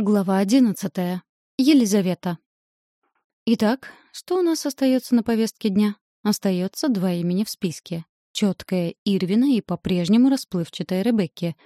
Глава одиннадцатая. Елизавета. Итак, что у нас остается на повестке дня? Остается два имени в списке. Четкая Ирвина и по-прежнему расплывчатая Ребекки.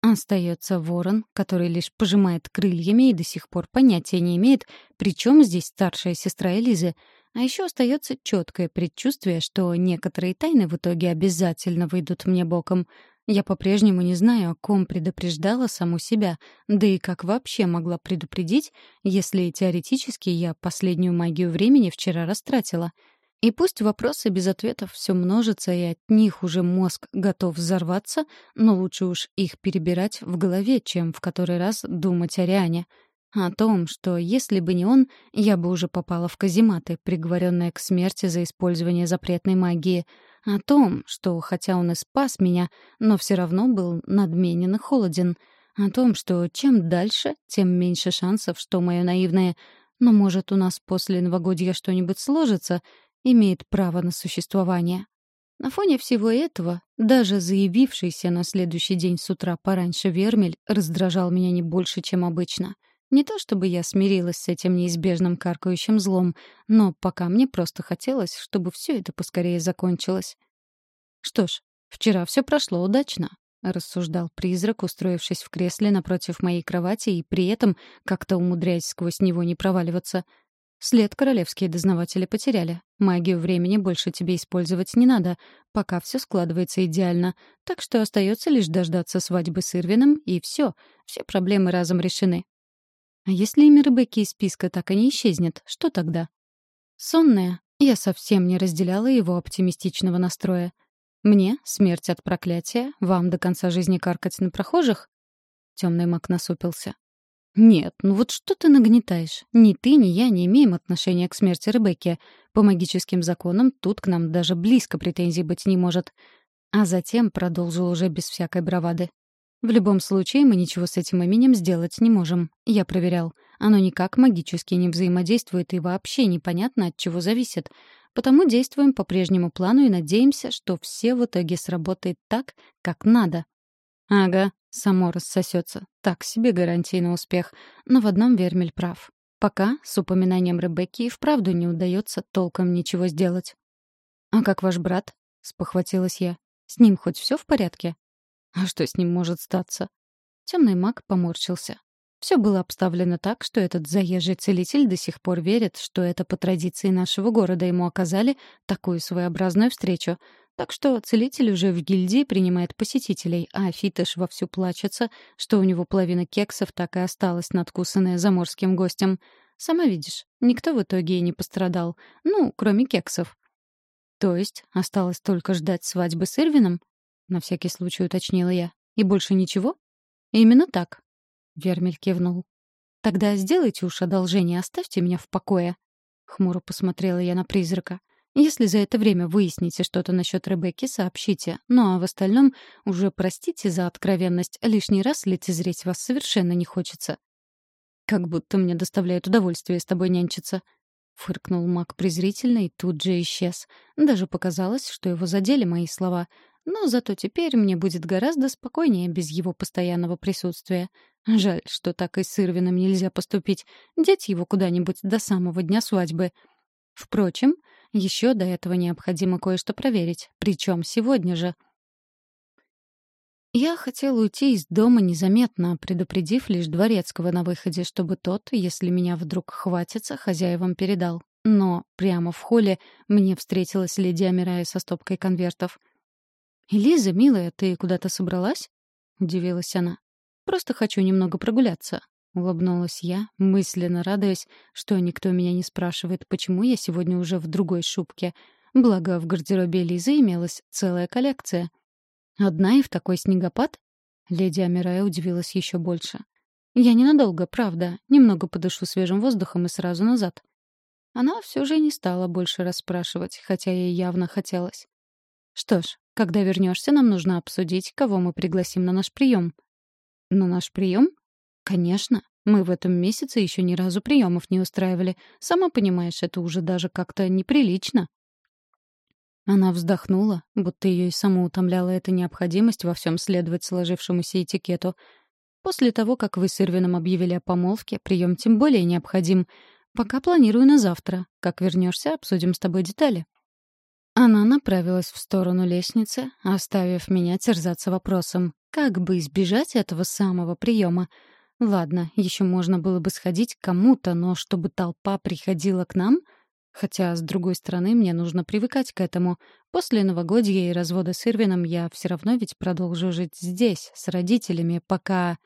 Остается Ворон, который лишь пожимает крыльями и до сих пор понятия не имеет, при чем здесь старшая сестра Элизы. А еще остается четкое предчувствие, что некоторые тайны в итоге обязательно выйдут мне боком — я по-прежнему не знаю, о ком предупреждала саму себя, да и как вообще могла предупредить, если теоретически я последнюю магию времени вчера растратила. И пусть вопросы без ответов все множатся, и от них уже мозг готов взорваться, но лучше уж их перебирать в голове, чем в который раз думать о Риане. О том, что если бы не он, я бы уже попала в казематы, приговоренная к смерти за использование запретной магии — о том, что, хотя он и спас меня, но все равно был надменен и холоден. О том, что чем дальше, тем меньше шансов, что мое наивное «но, может, у нас после новогодья что-нибудь сложится» имеет право на существование. На фоне всего этого, даже заявившийся на следующий день с утра пораньше Вермель раздражал меня не больше, чем обычно — не то чтобы я смирилась с этим неизбежным каркающим злом, но пока мне просто хотелось, чтобы все это поскорее закончилось. «Что ж, вчера все прошло удачно», — рассуждал призрак, устроившись в кресле напротив моей кровати и при этом как-то умудряясь сквозь него не проваливаться. «След королевские дознаватели потеряли. Магию времени больше тебе использовать не надо, пока все складывается идеально, так что остается лишь дождаться свадьбы с Ирвином, и все, все проблемы разом решены. А если имя Ребекки из списка так и не исчезнет, что тогда? Сонная, я совсем не разделяла его оптимистичного настроя. Мне — смерть от проклятия, вам до конца жизни каркать на прохожих? Темный маг насупился. «Нет, ну вот что ты нагнетаешь? Ни ты, ни я не имеем отношения к смерти Ребекки. По магическим законам тут к нам даже близко претензий быть не может». А затем продолжил уже без всякой бравады. В любом случае, мы ничего с этим именем сделать не можем. Я проверял. Оно никак магически не взаимодействует и вообще непонятно, от чего зависит. Потому действуем по прежнему плану и надеемся, что все в итоге сработает так, как надо. Ага, само рассосется. Так себе гарантии на успех. Но в одном Вермель прав. Пока с упоминанием Ребекки и вправду не удается толком ничего сделать. «А как ваш брат?» — спохватилась я. «С ним хоть все в порядке?» А что с ним может статься? Темный маг поморщился. Все было обставлено так, что этот заезжий целитель до сих пор верит, что это по традиции нашего города ему оказали такую своеобразную встречу. Так что целитель уже в гильдии принимает посетителей, а Фитыш вовсю плачется, что у него половина кексов так и осталась надкусанная заморским гостем. Сама видишь, никто в итоге и не пострадал. Ну, кроме кексов. То есть осталось только ждать свадьбы с Ирвином? — на всякий случай уточнила я. «И больше ничего?» «Именно так», — Вермель кивнул. «Тогда сделайте уж одолжение, оставьте меня в покое». Хмуро посмотрела я на призрака. «Если за это время выясните что-то насчет Ребекки, сообщите. Ну а в остальном уже простите за откровенность, лишний раз лицезреть вас совершенно не хочется». «Как будто мне доставляет удовольствие с тобой нянчиться», — фыркнул маг презрительно и тут же исчез. Даже показалось, что его задели мои слова. Но зато теперь мне будет гораздо спокойнее без его постоянного присутствия. Жаль, что так и с Ирвином нельзя поступить. Деть его куда-нибудь до самого дня свадьбы. Впрочем, еще до этого необходимо кое-что проверить. Причем сегодня же. Я хотел уйти из дома незаметно, предупредив лишь дворецкого на выходе, чтобы тот, если меня вдруг хватится, хозяевам передал. Но прямо в холле мне встретилась леди Амирая со стопкой конвертов — «Элиза, милая, ты куда-то собралась?» — удивилась она. «Просто хочу немного прогуляться», — улыбнулась я, мысленно радуясь, что никто меня не спрашивает, почему я сегодня уже в другой шубке. Благо, в гардеробе Элизы имелась целая коллекция. «Одна и в такой снегопад?» Леди Амирая удивилась еще больше. «Я ненадолго, правда. Немного подышу свежим воздухом и сразу назад». Она все же не стала больше расспрашивать, хотя ей явно хотелось. «Что ж, когда вернешься, нам нужно обсудить, кого мы пригласим на наш прием». «На наш прием?» «Конечно. Мы в этом месяце еще ни разу приемов не устраивали. Сама понимаешь, это уже даже как-то неприлично». Она вздохнула, будто ее и саму утомляла эта необходимость во всем следовать сложившемуся этикету. После того, как вы с Ирвином объявили о помолвке, прием тем более необходим. Пока планирую на завтра. Как вернешься, обсудим с тобой детали». Она направилась в сторону лестницы, оставив меня терзаться вопросом, как бы избежать этого самого приема. Ладно, еще можно было бы сходить к кому-то, но чтобы толпа приходила к нам — Хотя, с другой стороны, мне нужно привыкать к этому. После новогодья и развода с Ирвином я все равно ведь продолжу жить здесь, с родителями, пока...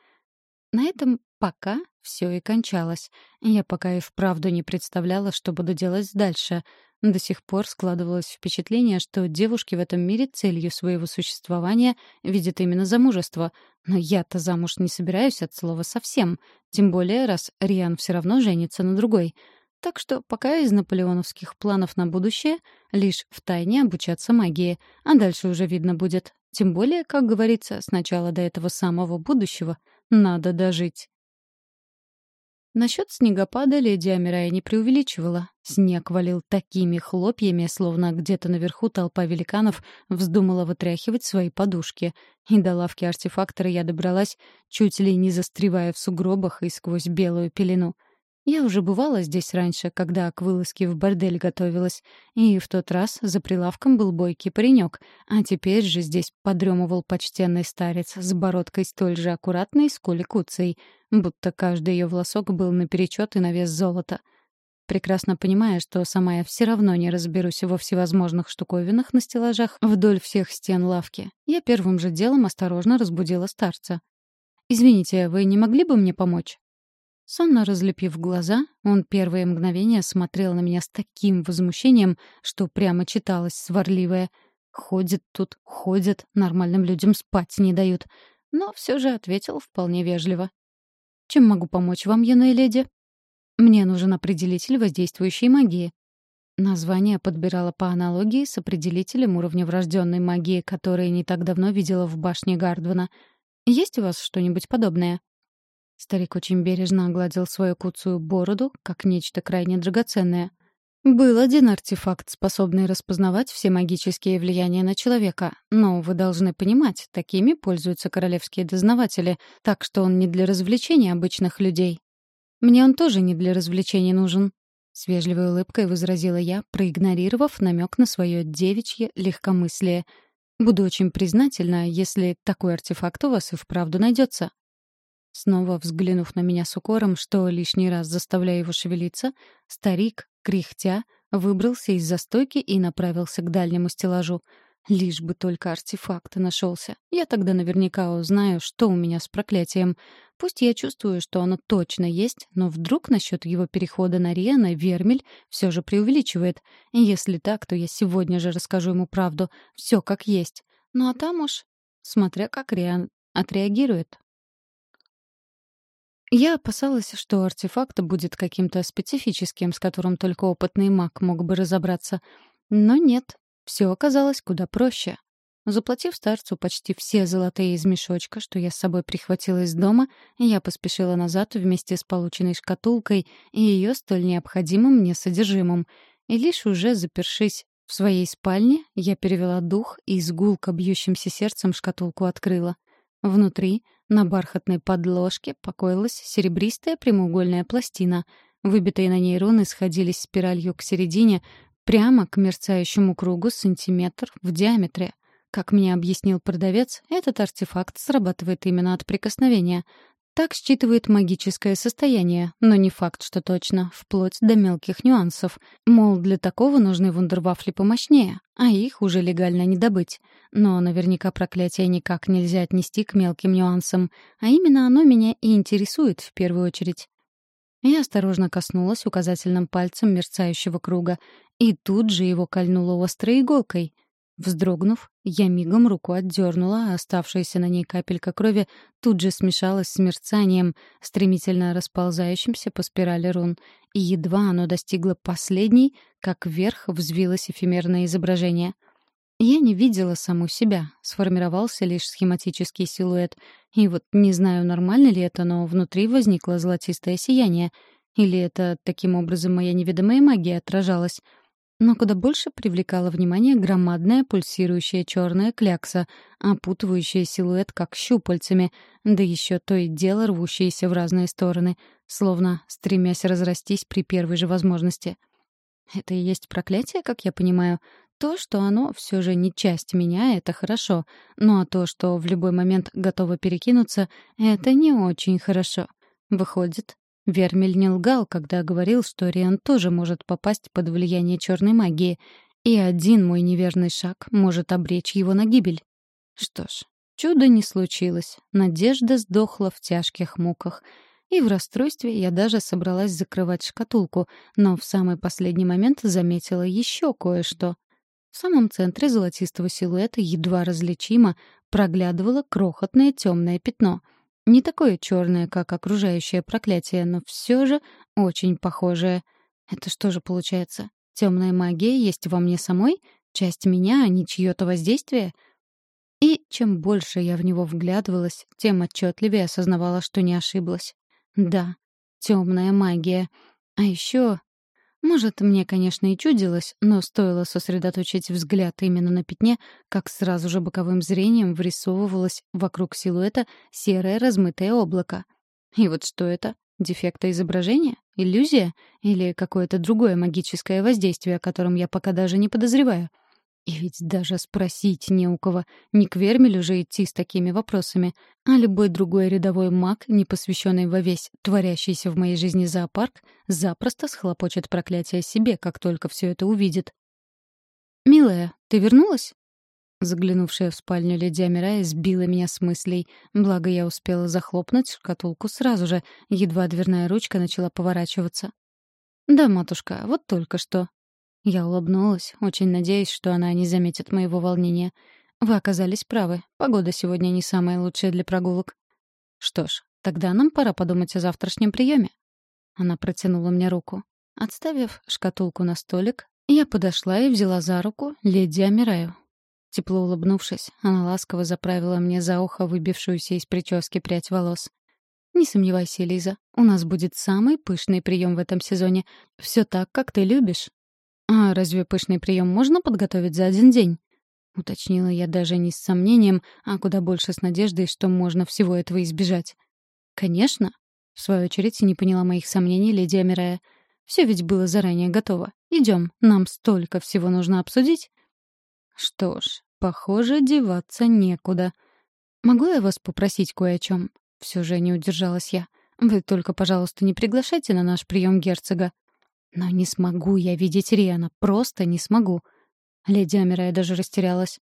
На этом «пока» все и кончалось. Я пока и вправду не представляла, что буду делать дальше. До сих пор складывалось впечатление, что девушки в этом мире целью своего существования видят именно замужество. Но я-то замуж не собираюсь от слова совсем. Тем более, раз Риан все равно женится на другой — так что пока из наполеоновских планов на будущее лишь в тайне обучаться магии, а дальше уже видно будет. Тем более, как говорится, сначала до этого самого будущего надо дожить. Насчет снегопада леди Амирая не преувеличивала. Снег валил такими хлопьями, словно где-то наверху толпа великанов вздумала вытряхивать свои подушки. И до лавки артефактора я добралась, чуть ли не застревая в сугробах и сквозь белую пелену. Я уже бывала здесь раньше, когда к вылазке в бордель готовилась, и в тот раз за прилавком был бойкий паренек, а теперь же здесь подремывал почтенный старец с бородкой столь же аккуратной, сколь и куцей, будто каждый ее волосок был наперечет и на вес золота. Прекрасно понимая, что сама я все равно не разберусь во всевозможных штуковинах на стеллажах вдоль всех стен лавки, я первым же делом осторожно разбудила старца. «Извините, вы не могли бы мне помочь?» Сонно разлепив глаза, он первые мгновения смотрел на меня с таким возмущением, что прямо читалось сварливое. «Ходит тут, ходят, нормальным людям спать не дают». Но все же ответил вполне вежливо. «Чем могу помочь вам, юная леди?» «Мне нужен определитель воздействующей магии». Название подбирала по аналогии с определителем уровня врожденной магии, который не так давно видела в башне Гардвана. «Есть у вас что-нибудь подобное?» Старик очень бережно огладил свою куцую бороду, как нечто крайне драгоценное. Был один артефакт, способный распознавать все магические влияния на человека, но вы должны понимать, такими пользуются королевские дознаватели, так что он не для развлечения обычных людей. Мне он тоже не для развлечений нужен, с вежливой улыбкой возразила я, проигнорировав намек на свое девичье легкомыслие. Буду очень признательна, если такой артефакт у вас и вправду найдется. Снова взглянув на меня с укором, что лишний раз заставляя его шевелиться, старик, кряхтя, выбрался из застойки и направился к дальнему стеллажу. Лишь бы только артефакт нашелся. Я тогда наверняка узнаю, что у меня с проклятием. Пусть я чувствую, что оно точно есть, но вдруг насчет его перехода на Риана Вермель все же преувеличивает. Если так, то я сегодня же расскажу ему правду. Все как есть. Ну а там уж, смотря как Риан отреагирует. Я опасалась, что артефакт будет каким-то специфическим, с которым только опытный маг мог бы разобраться. Но нет, все оказалось куда проще. Заплатив старцу почти все золотые из мешочка, что я с собой прихватила из дома, я поспешила назад вместе с полученной шкатулкой и ее столь необходимым мне содержимым. И лишь уже запершись в своей спальне, я перевела дух и с гулко бьющимся сердцем шкатулку открыла. Внутри, на бархатной подложке, покоилась серебристая прямоугольная пластина. Выбитые на ней руны сходились спиралью к середине, прямо к мерцающему кругу сантиметр в диаметре. Как мне объяснил продавец, этот артефакт срабатывает именно от прикосновения. Так считывает магическое состояние, но не факт, что точно, вплоть до мелких нюансов. Мол, для такого нужны вундервафли помощнее, а их уже легально не добыть. Но наверняка проклятие никак нельзя отнести к мелким нюансам, а именно оно меня и интересует в первую очередь. Я осторожно коснулась указательным пальцем мерцающего круга, и тут же его кольнуло острой иголкой — Вздрогнув, я мигом руку отдернула, а оставшаяся на ней капелька крови тут же смешалась с мерцанием, стремительно расползающимся по спирали рун. И едва оно достигло последней, как вверх взвилось эфемерное изображение. Я не видела саму себя, сформировался лишь схематический силуэт. И вот не знаю, нормально ли это, но внутри возникло золотистое сияние. Или это таким образом моя неведомая магия отражалась — Но куда больше привлекала внимание громадная пульсирующая черная клякса, опутывающая силуэт как щупальцами, да еще то и дело рвущиеся в разные стороны, словно стремясь разрастись при первой же возможности. Это и есть проклятие, как я понимаю. То, что оно все же не часть меня, это хорошо. Ну а то, что в любой момент готово перекинуться, это не очень хорошо. Выходит, Вермель не лгал, когда говорил, что Риан тоже может попасть под влияние черной магии, и один мой неверный шаг может обречь его на гибель. Что ж, чуда не случилось. Надежда сдохла в тяжких муках. И в расстройстве я даже собралась закрывать шкатулку, но в самый последний момент заметила еще кое-что. В самом центре золотистого силуэта едва различимо проглядывало крохотное темное пятно — не такое черное, как окружающее проклятие, но все же очень похожее. Это что же получается? Темная магия есть во мне самой? Часть меня, а не чье-то воздействие? И чем больше я в него вглядывалась, тем отчетливее осознавала, что не ошиблась. Да, темная магия. А еще может, мне, конечно, и чудилось, но стоило сосредоточить взгляд именно на пятне, как сразу же боковым зрением вырисовывалось вокруг силуэта серое размытое облако. И вот что это? Дефекта изображения? Иллюзия? Или какое-то другое магическое воздействие, о котором я пока даже не подозреваю? И ведь даже спросить не у кого. Не к Вермелю же идти с такими вопросами. А любой другой рядовой маг, не посвященный во весь творящийся в моей жизни зоопарк, запросто схлопочет проклятие себе, как только все это увидит. «Милая, ты вернулась?» Заглянувшая в спальню леди Амирая сбила меня с мыслей. Благо, я успела захлопнуть шкатулку сразу же, едва дверная ручка начала поворачиваться. «Да, матушка, вот только что», я улыбнулась, очень надеясь, что она не заметит моего волнения. Вы оказались правы. Погода сегодня не самая лучшая для прогулок. Что ж, тогда нам пора подумать о завтрашнем приеме. Она протянула мне руку. Отставив шкатулку на столик, я подошла и взяла за руку леди Амираю. Тепло улыбнувшись, она ласково заправила мне за ухо выбившуюся из прически прядь волос. «Не сомневайся, Лиза, у нас будет самый пышный прием в этом сезоне. Все так, как ты любишь». «А разве пышный прием можно подготовить за один день?» — уточнила я даже не с сомнением, а куда больше с надеждой, что можно всего этого избежать. «Конечно!» — в свою очередь не поняла моих сомнений леди Амирая. «Все ведь было заранее готово. Идем, нам столько всего нужно обсудить». «Что ж, похоже, деваться некуда. Могу я вас попросить кое о чем?» Все же не удержалась я. «Вы только, пожалуйста, не приглашайте на наш прием герцога. Но не смогу я видеть Риана, просто не смогу. Леди Амирая даже растерялась.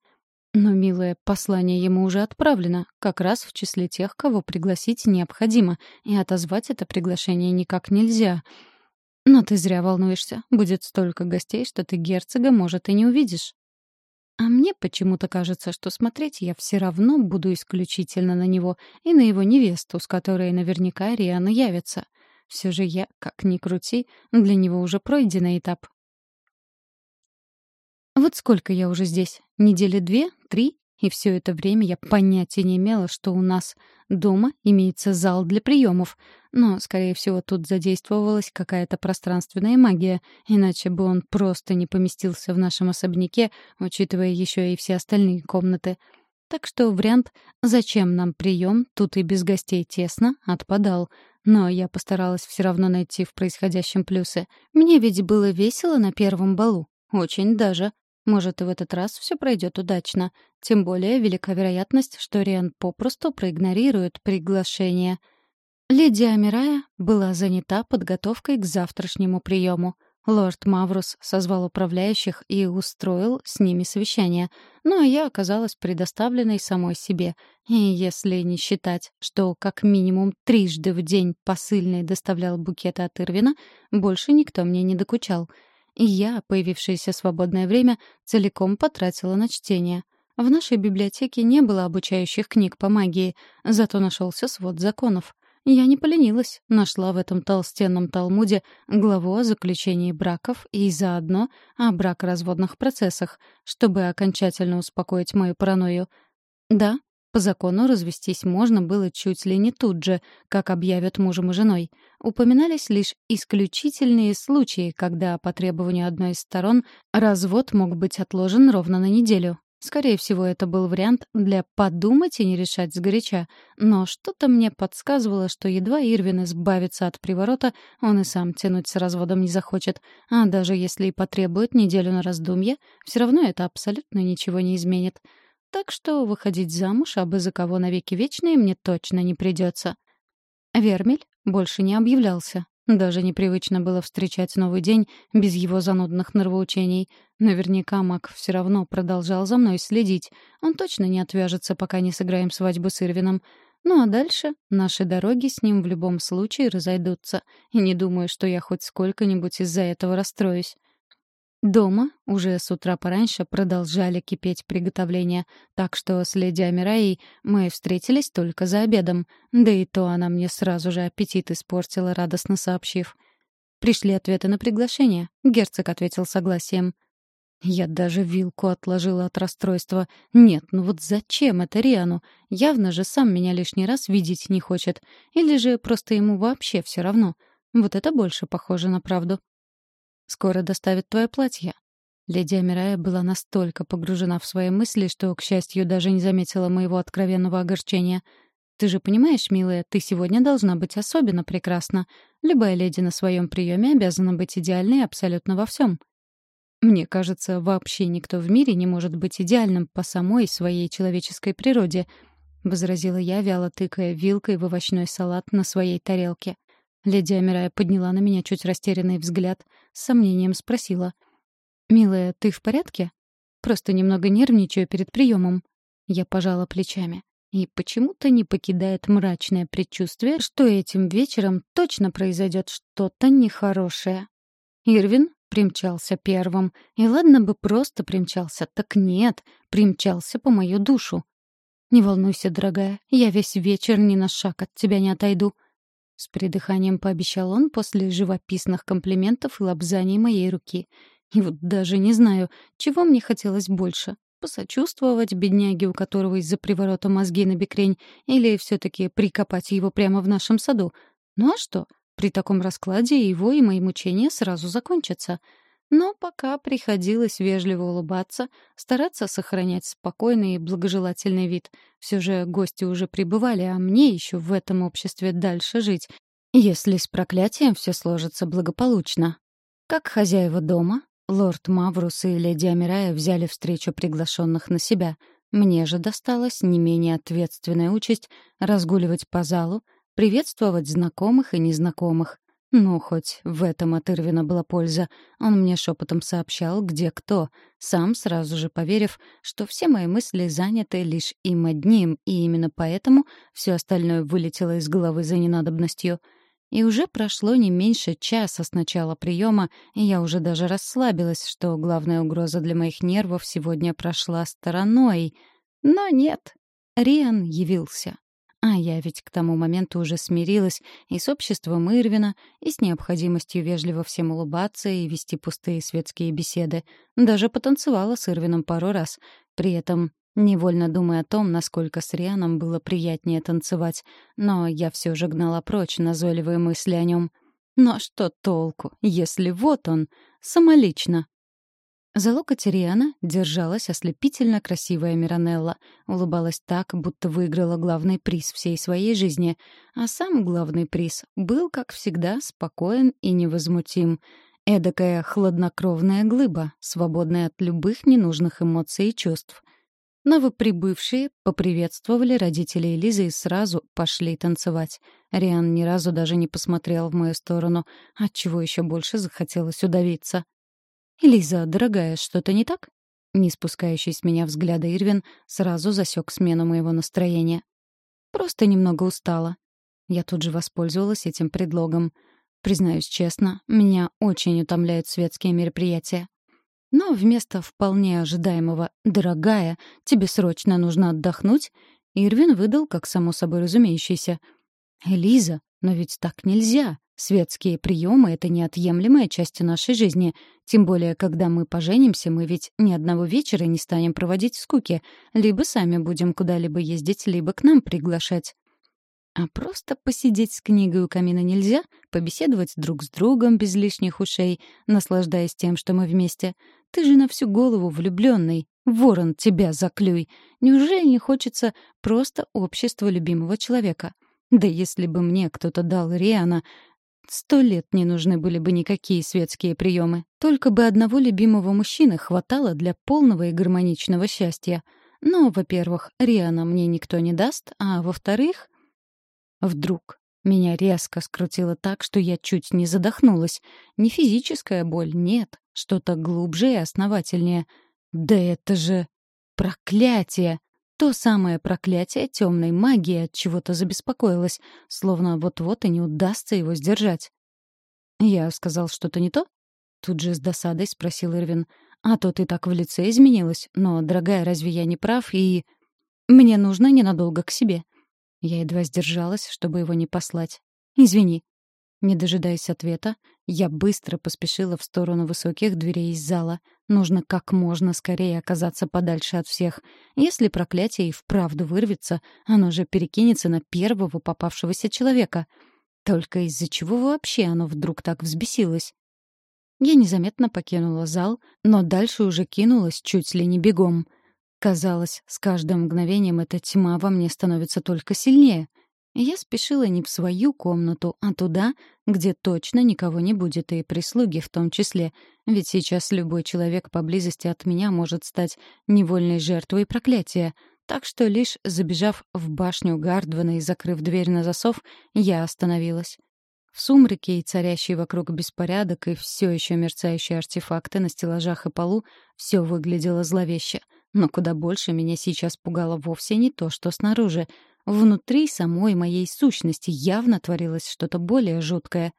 Но, милое, послание ему уже отправлено, как раз в числе тех, кого пригласить необходимо, и отозвать это приглашение никак нельзя. Но ты зря волнуешься. Будет столько гостей, что ты герцога, может, и не увидишь. А мне почему-то кажется, что смотреть я все равно буду исключительно на него и на его невесту, с которой наверняка Риана явится. Все же я, как ни крути, для него уже пройденный этап. Вот сколько я уже здесь? Недели две? Три? И все это время я понятия не имела, что у нас дома имеется зал для приемов. Но, скорее всего, тут задействовалась какая-то пространственная магия, иначе бы он просто не поместился в нашем особняке, учитывая еще и все остальные комнаты. Так что вариант «зачем нам прием, тут и без гостей тесно» отпадал. Но я постаралась все равно найти в происходящем плюсы. Мне ведь было весело на первом балу. Очень даже. Может, и в этот раз все пройдет удачно. Тем более велика вероятность, что Риан попросту проигнорирует приглашение. Леди Амирая была занята подготовкой к завтрашнему приему — Лорд Маврус созвал управляющих и устроил с ними совещание, ну а я оказалась предоставленной самой себе. И если не считать, что как минимум трижды в день посыльный доставлял букеты от Ирвина, больше никто мне не докучал. И я, появившееся свободное время, целиком потратила на чтение. В нашей библиотеке не было обучающих книг по магии, зато нашелся свод законов — я не поленилась, нашла в этом толстенном Талмуде главу о заключении браков и заодно о бракоразводных процессах, чтобы окончательно успокоить мою паранойю. Да, По закону развестись можно было чуть ли не тут же, как объявят мужем и женой. Упоминались лишь исключительные случаи, когда по требованию одной из сторон развод мог быть отложен ровно на неделю. Скорее всего, это был вариант для подумать и не решать сгоряча. Но что-то мне подсказывало, что едва Ирвин избавится от приворота, он и сам тянуть с разводом не захочет. А даже если и потребует неделю на раздумье, все равно это абсолютно ничего не изменит. Так что выходить замуж, абы за кого навеки вечные, мне точно не придется. Вермель больше не объявлялся. Даже непривычно было встречать новый день без его занудных нравоучений. Наверняка Мак все равно продолжал за мной следить. Он точно не отвяжется, пока не сыграем свадьбу с Ирвином. Ну а дальше наши дороги с ним в любом случае разойдутся. И не думаю, что я хоть сколько-нибудь из-за этого расстроюсь. Дома уже с утра пораньше продолжали кипеть приготовления, так что с леди Амираей мы встретились только за обедом, да и то она мне сразу же аппетит испортила, радостно сообщив. Пришли ответы на приглашение. Герцог ответил согласием. Я даже вилку отложила от расстройства. Нет, ну вот зачем это Риану? Явно же сам меня лишний раз видеть не хочет. Или же просто ему вообще все равно. Вот это больше похоже на правду. Скоро доставят твое платье». Леди Амирая была настолько погружена в свои мысли, что, к счастью, даже не заметила моего откровенного огорчения. «Ты же понимаешь, милая, ты сегодня должна быть особенно прекрасна. Любая леди на своем приеме обязана быть идеальной абсолютно во всем». Мне кажется, вообще никто в мире не может быть идеальным по самой своей человеческой природе, — возразила я, вяло тыкая вилкой в овощной салат на своей тарелке. Леди Амирая подняла на меня чуть растерянный взгляд, с сомнением спросила. «Милая, ты в порядке?» «Просто немного нервничаю перед приемом». Я пожала плечами. И почему-то не покидает мрачное предчувствие, что этим вечером точно произойдет что-то нехорошее. Ирвин примчался первым. И ладно бы просто примчался, так нет, примчался по мою душу. «Не волнуйся, дорогая, я весь вечер ни на шаг от тебя не отойду», с придыханием пообещал он после живописных комплиментов и лобзаний моей руки. И вот даже не знаю, чего мне хотелось больше. Посочувствовать бедняге, у которого из-за приворота мозги на бекрень, или все таки прикопать его прямо в нашем саду. Ну а что? При таком раскладе его и мои мучения сразу закончатся. Но пока приходилось вежливо улыбаться, стараться сохранять спокойный и благожелательный вид. Все же гости уже прибывали, а мне еще в этом обществе дальше жить, если с проклятием все сложится благополучно. Как хозяева дома, лорд Маврус и леди Амирая взяли встречу приглашенных на себя. Мне же досталась не менее ответственная участь разгуливать по залу, приветствовать знакомых и незнакомых. Ну, хоть в этом от Ирвина была польза. Он мне шепотом сообщал, где кто, сам сразу же поверив, что все мои мысли заняты лишь им одним, и именно поэтому все остальное вылетело из головы за ненадобностью. И уже прошло не меньше часа с начала приема, и я уже даже расслабилась, что главная угроза для моих нервов сегодня прошла стороной. Но нет, Риан явился. А я ведь к тому моменту уже смирилась и с обществом Ирвина, и с необходимостью вежливо всем улыбаться и вести пустые светские беседы. Даже потанцевала с Ирвином пару раз. При этом невольно думая о том, насколько с Рианом было приятнее танцевать. Но я все же гнала прочь назойливые мысли о нем. Но что толку, если вот он, самолично, за локоть Риана держалась ослепительно красивая Миранелла, улыбалась так, будто выиграла главный приз всей своей жизни. А сам главный приз был, как всегда, спокоен и невозмутим. Эдакая хладнокровная глыба, свободная от любых ненужных эмоций и чувств. Новоприбывшие поприветствовали родителей Лизы и сразу пошли танцевать. Риан ни разу даже не посмотрел в мою сторону, отчего еще больше захотелось удавиться. «Лиза, дорогая, что-то не так?» Не спускающий с меня взгляда Ирвин сразу засек смену моего настроения. «Просто немного устала». Я тут же воспользовалась этим предлогом. Признаюсь честно, меня очень утомляют светские мероприятия. Но вместо вполне ожидаемого «дорогая, тебе срочно нужно отдохнуть», Ирвин выдал как само собой разумеющееся. «Элиза, но ведь так нельзя. Светские приемы — это неотъемлемая часть нашей жизни. Тем более, когда мы поженимся, мы ведь ни одного вечера не станем проводить в скуке. Либо сами будем куда-либо ездить, либо к нам приглашать. А просто посидеть с книгой у камина нельзя, побеседовать друг с другом без лишних ушей, наслаждаясь тем, что мы вместе. Ты же на всю голову влюбленный. Ворон, тебя заклюй. Неужели не хочется просто общества любимого человека? Да если бы мне кто-то дал Риана, Сто лет не нужны были бы никакие светские приемы. Только бы одного любимого мужчины хватало для полного и гармоничного счастья. Но, во-первых, Риана мне никто не даст, а во-вторых... Вдруг меня резко скрутило так, что я чуть не задохнулась. Не физическая боль, нет, что-то глубже и основательнее. Да это же... проклятие! То самое проклятие темной магии от чего-то забеспокоилось, словно вот-вот и не удастся его сдержать. «Я сказал что-то не то?» Тут же с досадой спросил Ирвин. «А то ты так в лице изменилась. Но, дорогая, разве я не прав? И... Мне нужно ненадолго к себе». Я едва сдержалась, чтобы его не послать. «Извини». Не дожидаясь ответа, я быстро поспешила в сторону высоких дверей из зала. Нужно как можно скорее оказаться подальше от всех. Если проклятие и вправду вырвется, оно же перекинется на первого попавшегося человека. Только из-за чего вообще оно вдруг так взбесилось? Я незаметно покинула зал, но дальше уже кинулась чуть ли не бегом. Казалось, с каждым мгновением эта тьма во мне становится только сильнее. Я спешила не в свою комнату, а туда, где точно никого не будет, и прислуги в том числе. Ведь сейчас любой человек поблизости от меня может стать невольной жертвой проклятия. Так что лишь забежав в башню Гардвана и закрыв дверь на засов, я остановилась. В сумраке и царящий вокруг беспорядок и все еще мерцающие артефакты на стеллажах и полу все выглядело зловеще. Но куда больше меня сейчас пугало вовсе не то, что снаружи, Внутри самой моей сущности явно творилось что-то более жуткое.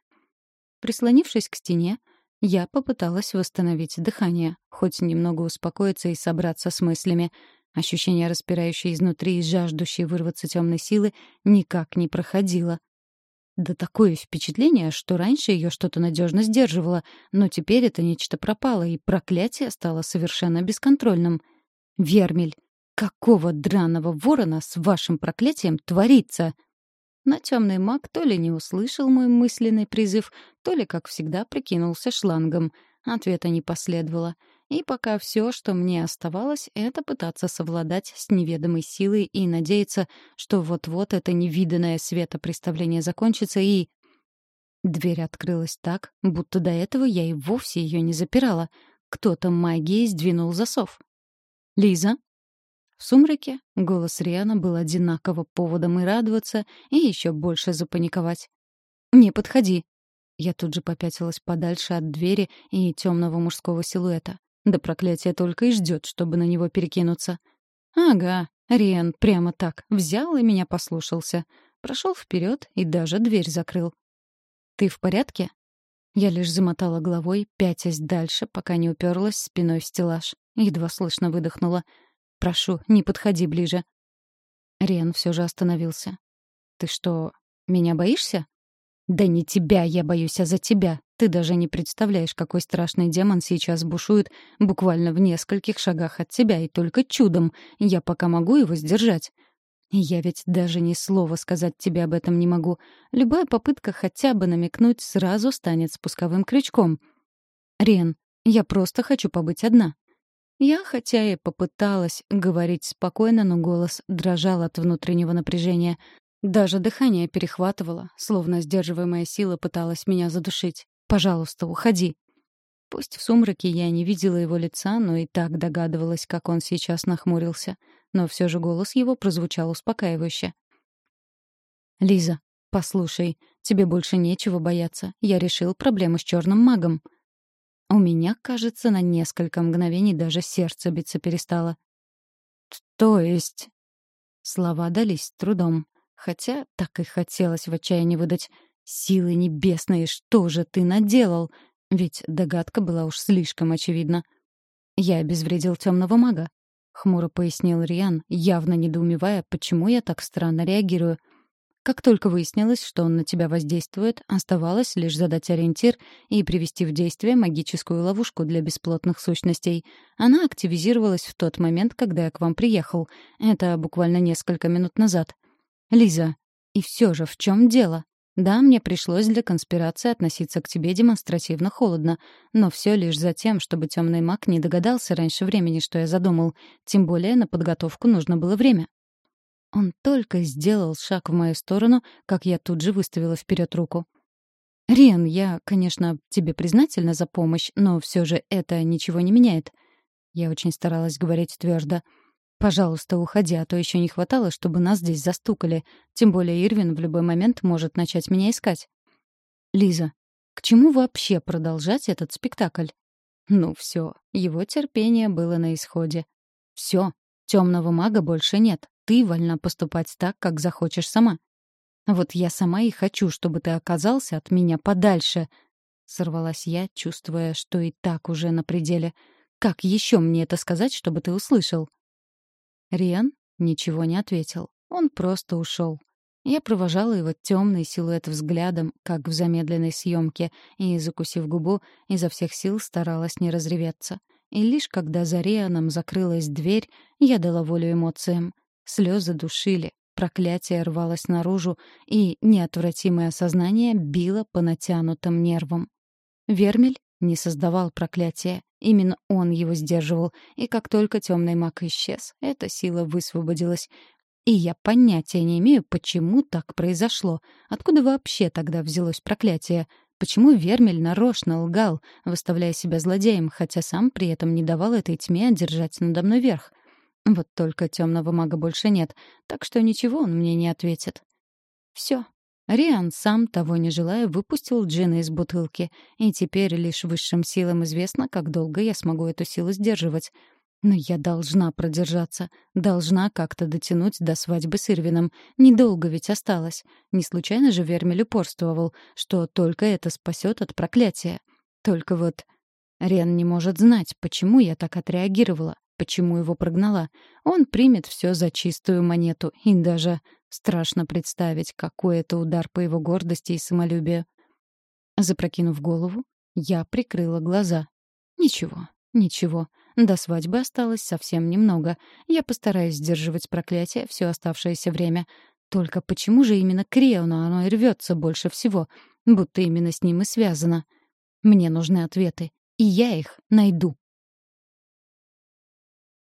Прислонившись к стене, я попыталась восстановить дыхание, хоть немного успокоиться и собраться с мыслями. Ощущение распирающей изнутри и жаждущей вырваться темной силы никак не проходило. Да такое впечатление, что раньше ее что-то надежно сдерживало, но теперь это нечто пропало, и проклятие стало совершенно бесконтрольным. Вермель. Какого драного ворона с вашим проклятием творится? На темный маг то ли не услышал мой мысленный призыв, то ли, как всегда, прикинулся шлангом. Ответа не последовало. И пока все, что мне оставалось, это пытаться совладать с неведомой силой и надеяться, что вот-вот это невиданное света закончится и... Дверь открылась так, будто до этого я и вовсе ее не запирала. Кто-то магией сдвинул засов. «Лиза?» В сумраке голос Риана был одинаково поводом и радоваться, и еще больше запаниковать. «Не подходи!» Я тут же попятилась подальше от двери и темного мужского силуэта. Да проклятие только и ждет, чтобы на него перекинуться. «Ага, Риан прямо так взял и меня послушался. Прошел вперед и даже дверь закрыл. «Ты в порядке?» Я лишь замотала головой, пятясь дальше, пока не уперлась спиной в стеллаж. Едва слышно выдохнула — Прошу, не подходи ближе». Рен все же остановился. «Ты что, меня боишься?» «Да не тебя я боюсь, а за тебя. Ты даже не представляешь, какой страшный демон сейчас бушует буквально в нескольких шагах от тебя, и только чудом я пока могу его сдержать. Я ведь даже ни слова сказать тебе об этом не могу. Любая попытка хотя бы намекнуть сразу станет спусковым крючком. Рен, я просто хочу побыть одна. Я, хотя и попыталась говорить спокойно, но голос дрожал от внутреннего напряжения. Даже дыхание перехватывало, словно сдерживаемая сила пыталась меня задушить. «Пожалуйста, уходи». Пусть в сумраке я не видела его лица, но и так догадывалась, как он сейчас нахмурился. Но все же голос его прозвучал успокаивающе. «Лиза, послушай, тебе больше нечего бояться. Я решил проблему с черным магом». У меня, кажется, на несколько мгновений даже сердце биться перестало. «То есть...» Слова дались трудом, хотя так и хотелось в отчаянии выдать. «Силы небесные, что же ты наделал?» Ведь догадка была уж слишком очевидна. «Я обезвредил темного мага», — хмуро пояснил Риан, явно недоумевая, почему я так странно реагирую. Как только выяснилось, что он на тебя воздействует, оставалось лишь задать ориентир и привести в действие магическую ловушку для бесплотных сущностей. Она активизировалась в тот момент, когда я к вам приехал. Это буквально несколько минут назад. Лиза, и все же в чем дело? Да, мне пришлось для конспирации относиться к тебе демонстративно холодно, но все лишь за тем, чтобы темный маг не догадался раньше времени, что я задумал. Тем более на подготовку нужно было время. Он только сделал шаг в мою сторону, как я тут же выставила вперед руку. «Риан, я, конечно, тебе признательна за помощь, но все же это ничего не меняет». Я очень старалась говорить твердо. «Пожалуйста, уходи, а то еще не хватало, чтобы нас здесь застукали. Тем более Ирвин в любой момент может начать меня искать». «Лиза, к чему вообще продолжать этот спектакль?» Ну все, его терпение было на исходе. Все, темного мага больше нет. Ты вольна поступать так, как захочешь сама. Вот я сама и хочу, чтобы ты оказался от меня подальше. Сорвалась я, чувствуя, что и так уже на пределе. Как еще мне это сказать, чтобы ты услышал? Риан ничего не ответил. Он просто ушел. Я провожала его темный силуэт взглядом, как в замедленной съемке, и, закусив губу, изо всех сил старалась не разреветься. И лишь когда за Рианом закрылась дверь, я дала волю эмоциям. Слезы душили, проклятие рвалось наружу, и неотвратимое сознание било по натянутым нервам. Вермель не создавал проклятия. Именно он его сдерживал, и как только темный маг исчез, эта сила высвободилась. И я понятия не имею, почему так произошло. Откуда вообще тогда взялось проклятие? Почему Вермель нарочно лгал, выставляя себя злодеем, хотя сам при этом не давал этой тьме одержать надо мной верх? Вот только темного мага больше нет, так что ничего он мне не ответит. Все, Риан, сам, того не желая, выпустил джина из бутылки, и теперь лишь высшим силам известно, как долго я смогу эту силу сдерживать. Но я должна продержаться, должна как-то дотянуть до свадьбы с Ирвином. Недолго ведь осталось. Не случайно же Вермель упорствовал, что только это спасет от проклятия. Только вот Рен не может знать, почему я так отреагировала, почему его прогнала. Он примет все за чистую монету, и даже Страшно представить, какой это удар по его гордости и самолюбию. Запрокинув голову, я прикрыла глаза. Ничего, ничего. До свадьбы осталось совсем немного. Я постараюсь сдерживать проклятие все оставшееся время. Только почему же именно к оно и рвется больше всего? Будто именно с ним и связано. Мне нужны ответы. И я их найду.